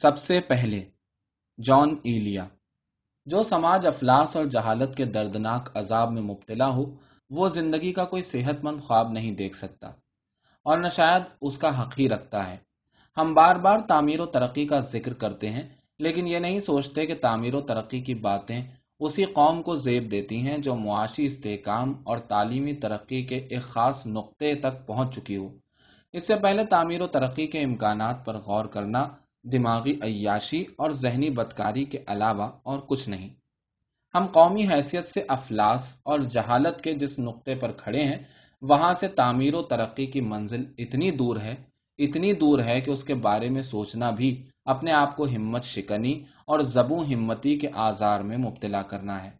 سب سے پہلے، جان ایلیا، جو سماج افلاس اور جہالت کے دردناک عذاب میں مبتلا ہو، وہ زندگی کا کوئی صحت مند خواب نہیں دیکھ سکتا، اور نہ شاید اس کا حق ہی رکھتا ہے۔ ہم بار بار تعمیر و ترقی کا ذکر کرتے ہیں، لیکن یہ نہیں سوچتے کہ تعمیر و ترقی کی باتیں اسی قوم کو زیب دیتی ہیں جو معاشی استحکام اور تعلیمی ترقی کے ایک خاص نقطے تک پہنچ چکی ہو۔ اس سے پہلے تعمیر و ترقی کے امکانات پر غور کرنا دماغی عیاشی اور ذہنی بدکاری کے علاوہ اور کچھ نہیں۔ ہم قومی حیثیت سے افلاس اور جہالت کے جس نقطے پر کھڑے ہیں، وہاں سے تعمیر و ترقی کی منزل اتنی دور ہے، اتنی دور ہے کہ اس کے بارے میں سوچنا بھی اپنے آپ کو ہمت شکنی اور زبوں ہمتی کے آزار میں مبتلا کرنا ہے۔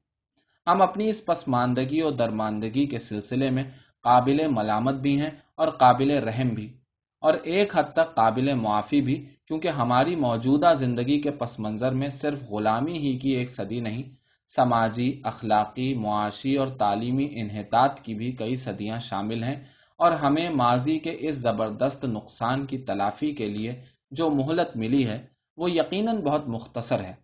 ہم اپنی اس پسماندگی اور درماندگی کے سلسلے میں قابل ملامت بھی ہیں اور قابل رحم بھی۔ اور ایک حد تک قابل معافی بھی، کیونکہ ہماری موجودہ زندگی کے پس منظر میں صرف غلامی ہی کی ایک صدی نہیں، سماجی، اخلاقی، معاشی اور تعلیمی انحطاط کی بھی کئی صدیاں شامل ہیں۔ اور ہمیں ماضی کے اس زبردست نقصان کی تلافی کے لیے جو مہلت ملی ہے، وہ یقیناً بہت مختصر ہے۔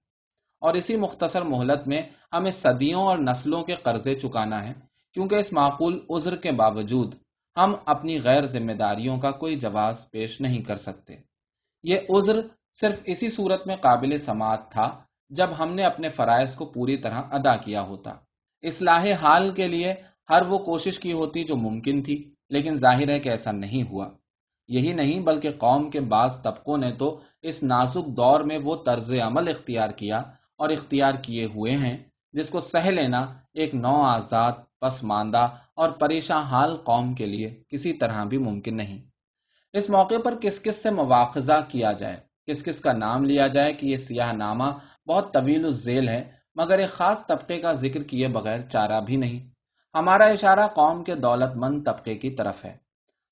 اور اسی مختصر مہلت میں ہمیں صدیوں اور نسلوں کے قرضے چکانا ہے، کیونکہ اس معقول عذر کے باوجود ہم اپنی غیر ذمہ داریوں کا کوئی جواز پیش نہیں کر سکتے۔ یہ عذر صرف اسی صورت میں قابل سماعت تھا جب ہم نے اپنے فرائض کو پوری طرح ادا کیا ہوتا۔ اصلاح حال کے لیے ہر وہ کوشش کی ہوتی جو ممکن تھی، لیکن ظاہر ہے کہ ایسا نہیں ہوا۔ یہی نہیں، بلکہ قوم کے بعض طبقوں نے تو اس نازک دور میں وہ طرز عمل اختیار کیا اور اختیار کیے ہوئے ہیں، جس کو سہ لینا ایک نو آزاد پسماندہ اور پریشان حال قوم کے لیے کسی طرح بھی ممکن نہیں۔ اس موقع پر کس کس سے مواخذہ کیا جائے؟ کس کس کا نام لیا جائے کہ یہ سیاہ نامہ بہت طویل الزیل ہے، مگر ایک خاص طبقے کا ذکر کیے بغیر چارہ بھی نہیں۔ ہمارا اشارہ قوم کے دولت مند طبقے کی طرف ہے۔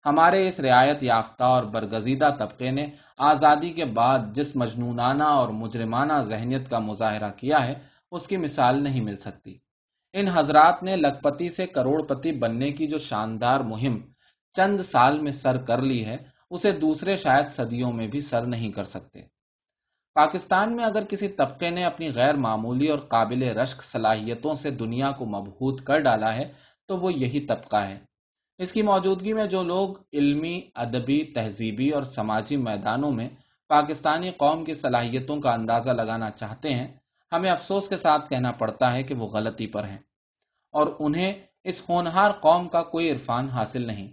ہمارے اس رعایت یافتہ اور برگزیدہ طبقے نے آزادی کے بعد جس مجنونانہ اور مجرمانہ ذہنیت کا مظاہرہ کیا ہے، اس کی مثال نہیں مل سکتی۔ ان حضرات نے لکھپتی سے کروڑ پتی بننے کی جو شاندار مہم چند سال میں سر کر لی ہے، اسے دوسرے شاید صدیوں میں بھی سر نہیں کر سکتے۔ پاکستان میں اگر کسی طبقے نے اپنی غیر معمولی اور قابل رشک صلاحیتوں سے دنیا کو مبہوت کر ڈالا ہے، تو وہ یہی طبقہ ہے۔ اس کی موجودگی میں جو لوگ علمی، ادبی، تہذیبی اور سماجی میدانوں میں پاکستانی قوم کی صلاحیتوں کا اندازہ لگانا چاہتے ہیں ہمیں افسوس کے ساتھ کہنا پڑتا ہے کہ وہ غلطی پر ہیں اور انہیں اس ہونہار قوم کا کوئی عرفان حاصل نہیں۔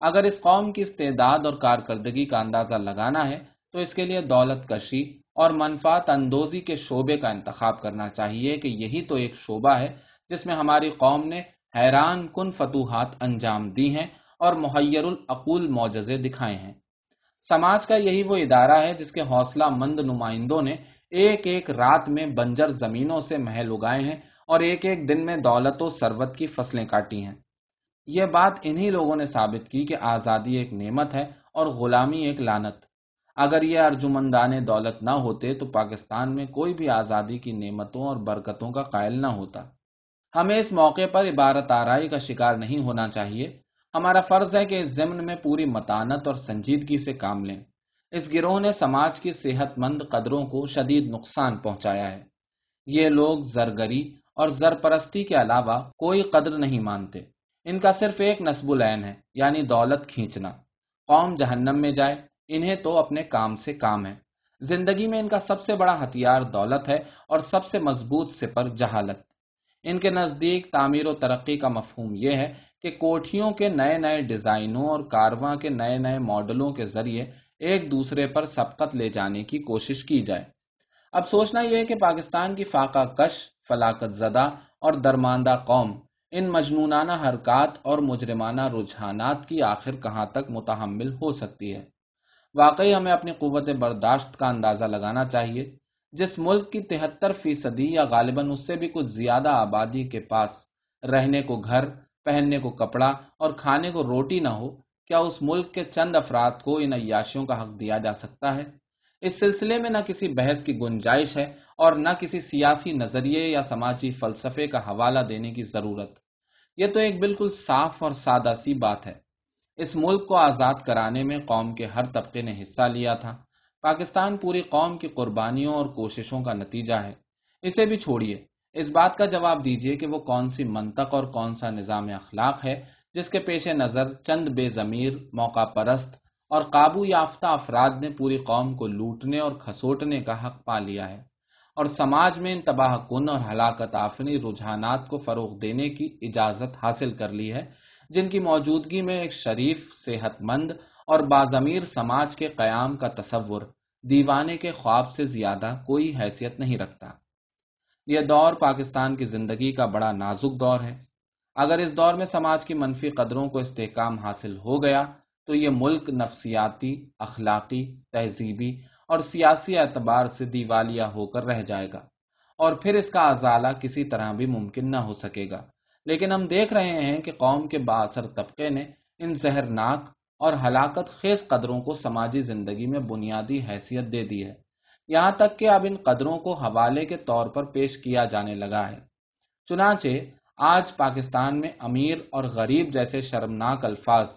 اگر اس قوم کی استعداد اور کارکردگی کا اندازہ لگانا ہے، تو اس کے لیے دولت کشی اور منفات اندوزی کے شعبے کا انتخاب کرنا چاہیے کہ یہی تو ایک شعبہ ہے جس میں ہماری قوم نے حیران کن فتوحات انجام دی ہیں اور محیر العقول معجزے دکھائے ہیں۔ سماج کا یہی وہ ادارہ ہے جس کے حوصلہ مند نمائندوں نے ایک ایک رات میں بنجر زمینوں سے محل اگائے ہیں اور ایک ایک دن میں دولت و سروت کی فصلیں کاٹی ہیں۔ یہ بات انہی لوگوں نے ثابت کی کہ آزادی ایک نعمت ہے اور غلامی ایک لانت اگر یہ ارجمندان دولت نہ ہوتے تو پاکستان میں کوئی بھی آزادی کی نعمتوں اور برکتوں کا قائل نہ ہوتا۔ ہمیں اس موقع پر عبارت آرائی کا شکار نہیں ہونا چاہیے۔ ہمارا فرض ہے کہ اس ضمن میں پوری متانت اور سنجیدگی سے کام لیں۔ اس گروہ نے سماج کی صحت مند قدروں کو شدید نقصان پہنچایا ہے۔ یہ لوگ زرگری اور زرپرستی کے علاوہ کوئی قدر نہیں مانتے۔ ان کا صرف ایک نصب العین ہے یعنی دولت کھینچنا۔ قوم جہنم میں جائے، انہیں تو اپنے کام سے کام ہے۔ زندگی میں ان کا سب سے بڑا ہتھیار دولت ہے اور سب سے مضبوط سپر جہالت۔ ان کے نزدیک تعمیر و ترقی کا مفہوم یہ ہے کہ کوٹھیوں کے نئے نئے ڈیزائنوں اور کارواں کے نئے نئے ماڈلوں کے ذریعے ایک دوسرے پر سبقت لے جانے کی کوشش کی جائے۔ اب سوچنا یہ ہے کہ پاکستان کی فاقہ کش فلاقت زدہ اور درماندہ قوم، ان مجنونانہ حرکات اور مجرمانہ رجحانات کی آخر کہاں تک متحمل ہو سکتی ہے؟ واقعی ہمیں اپنی قوت برداشت کا اندازہ لگانا چاہیے۔ جس ملک کی تہتر فیصدی یا غالباً اس سے بھی کچھ زیادہ آبادی کے پاس رہنے کو گھر، پہننے کو کپڑا اور کھانے کو روٹی نہ ہو کیا اس ملک کے چند افراد کو ان عیاشیوں کا حق دیا جا سکتا ہے؟ اس سلسلے میں نہ کسی بحث کی گنجائش ہے اور نہ کسی سیاسی نظریے یا سماجی فلسفے کا حوالہ دینے کی ضرورت۔ یہ تو ایک بالکل صاف اور سادہ سی بات ہے۔ اس ملک کو آزاد کرانے میں قوم کے ہر طبقے نے حصہ لیا تھا۔ پاکستان پوری قوم کی قربانیوں اور کوششوں کا نتیجہ ہے۔ اسے بھی چھوڑیے۔ اس بات کا جواب دیجیے کہ وہ کون سی منطق اور کون سا نظام اخلاق ہے جس کے پیش نظر چند بے ضمیر، موقع پرست اور قابو یافتہ افراد نے پوری قوم کو لوٹنے اور کھسوٹنے کا حق پا لیا ہے اور سماج میں ان تباہ کن اور ہلاکت آفنی رجحانات کو فروغ دینے کی اجازت حاصل کر لی ہے، جن کی موجودگی میں ایک شریف، صحت مند اور بازمیر سماج کے قیام کا تصور دیوانے کے خواب سے زیادہ کوئی حیثیت نہیں رکھتا۔ یہ دور پاکستان کی زندگی کا بڑا نازک دور ہے۔ اگر اس دور میں سماج کی منفی قدروں کو استحکام حاصل ہو گیا، تو یہ ملک نفسیاتی، اخلاقی، تہذیبی اور سیاسی اعتبار سے دیوالیہ ہو کر رہ جائے گا۔ اور پھر اس کا ازالہ کسی طرح بھی ممکن نہ ہو سکے گا۔ لیکن ہم دیکھ رہے ہیں کہ قوم کے باثر طبقے نے ان زہرناک اور ہلاکت خیز قدروں کو سماجی زندگی میں بنیادی حیثیت دے دی ہے۔ یہاں تک کہ اب ان قدروں کو حوالے کے طور پر پیش کیا جانے لگا ہے۔ چنانچہ آج پاکستان میں امیر اور غریب جیسے شرمناک الفاظ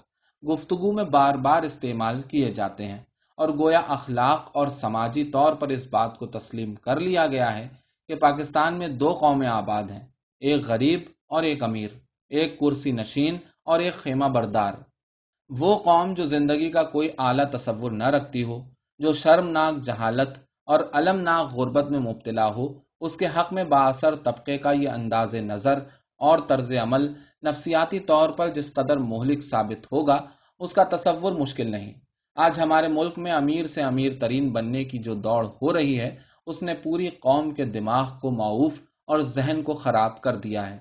گفتگو میں بار بار استعمال کیے جاتے ہیں اور گویا اخلاق اور سماجی طور پر اس بات کو تسلیم کر لیا گیا ہے کہ پاکستان میں دو قومیں آباد ہیں، ایک غریب اور ایک امیر، ایک کرسی نشین اور ایک خیمہ بردار۔ وہ قوم جو زندگی کا کوئی اعلیٰ تصور نہ رکھتی ہو، جو شرمناک جہالت اور المناک غربت میں مبتلا ہو، اس کے حق میں باثر طبقے کا یہ انداز نظر اور طرز عمل نفسیاتی طور پر جس قدر مہلک ثابت ہوگا، اس کا تصور مشکل نہیں۔ آج ہمارے ملک میں امیر سے امیر ترین بننے کی جو دوڑ ہو رہی ہے، اس نے پوری قوم کے دماغ کو معاوف اور ذہن کو خراب کر دیا ہے۔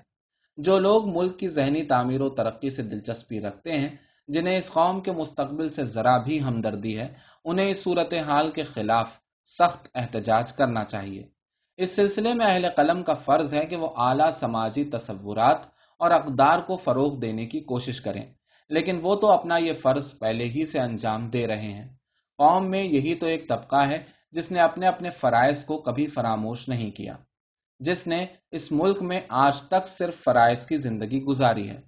جو لوگ ملک کی ذہنی تعمیر و ترقی سے دلچسپی رکھتے ہیں، جنہیں اس قوم کے مستقبل سے ذرا بھی ہمدردی ہے، انہیں اس صورتحال کے خلاف سخت احتجاج کرنا چاہیے۔ اس سلسلے میں اہل قلم کا فرض ہے کہ وہ اعلیٰ سماجی تصورات اور اقدار کو فروغ دینے کی کوشش کریں۔ لیکن وہ تو اپنا یہ فرض پہلے ہی سے انجام دے رہے ہیں۔ قوم میں یہی تو ایک طبقہ ہے جس نے اپنے اپنے فرائض کو کبھی فراموش نہیں کیا۔ جس نے اس ملک میں آج تک صرف فرائض کی زندگی گزاری ہے۔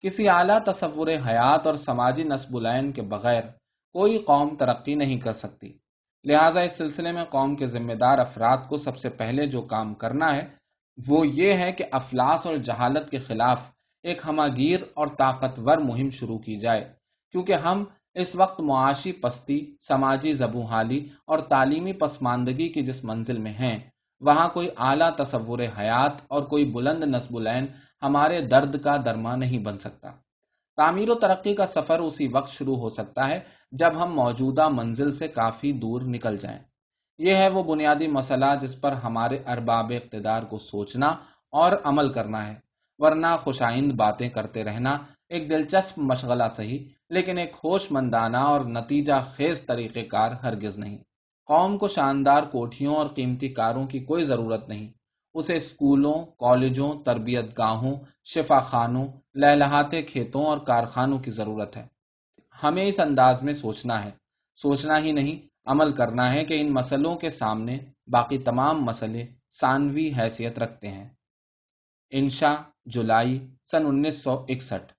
کسی اعلیٰ تصور حیات اور سماجی نصب العین کے بغیر کوئی قوم ترقی نہیں کر سکتی۔ لہٰذا اس سلسلے میں قوم کے ذمہ دار افراد کو سب سے پہلے جو کام کرنا ہے، وہ یہ ہے کہ افلاس اور جہالت کے خلاف ایک ہماگیر اور طاقتور مہم شروع کی جائے۔ کیونکہ ہم اس وقت معاشی پستی، سماجی زبو حالی اور تعلیمی پسماندگی کی جس منزل میں ہیں، وہاں کوئی اعلیٰ تصور حیات اور کوئی بلند نصب العین ہمارے درد کا درما نہیں بن سکتا۔ تعمیر و ترقی کا سفر اسی وقت شروع ہو سکتا ہے جب ہم موجودہ منزل سے کافی دور نکل جائیں۔ یہ ہے وہ بنیادی مسئلہ جس پر ہمارے ارباب اقتدار کو سوچنا اور عمل کرنا ہے۔ ورنہ خوشائند باتیں کرتے رہنا ایک دلچسپ مشغلہ صحیح، لیکن ایک ہوش مندانہ اور نتیجہ خیز طریقہ کار ہرگز نہیں۔ قوم کو شاندار کوٹھیوں اور قیمتی کاروں کی کوئی ضرورت نہیں۔ اسے اسکولوں کالجوں، تربیت گاہوں شفا خانوں لہلہاتے کھیتوں اور کارخانوں کی ضرورت ہے۔ ہمیں اس انداز میں سوچنا ہے۔ سوچنا ہی نہیں، عمل کرنا ہے کہ ان مسئلوں کے سامنے باقی تمام مسئلے ثانوی حیثیت رکھتے ہیں۔ انشا جولائی سن انیس سو اکسٹھ۔